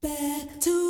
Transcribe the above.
Back to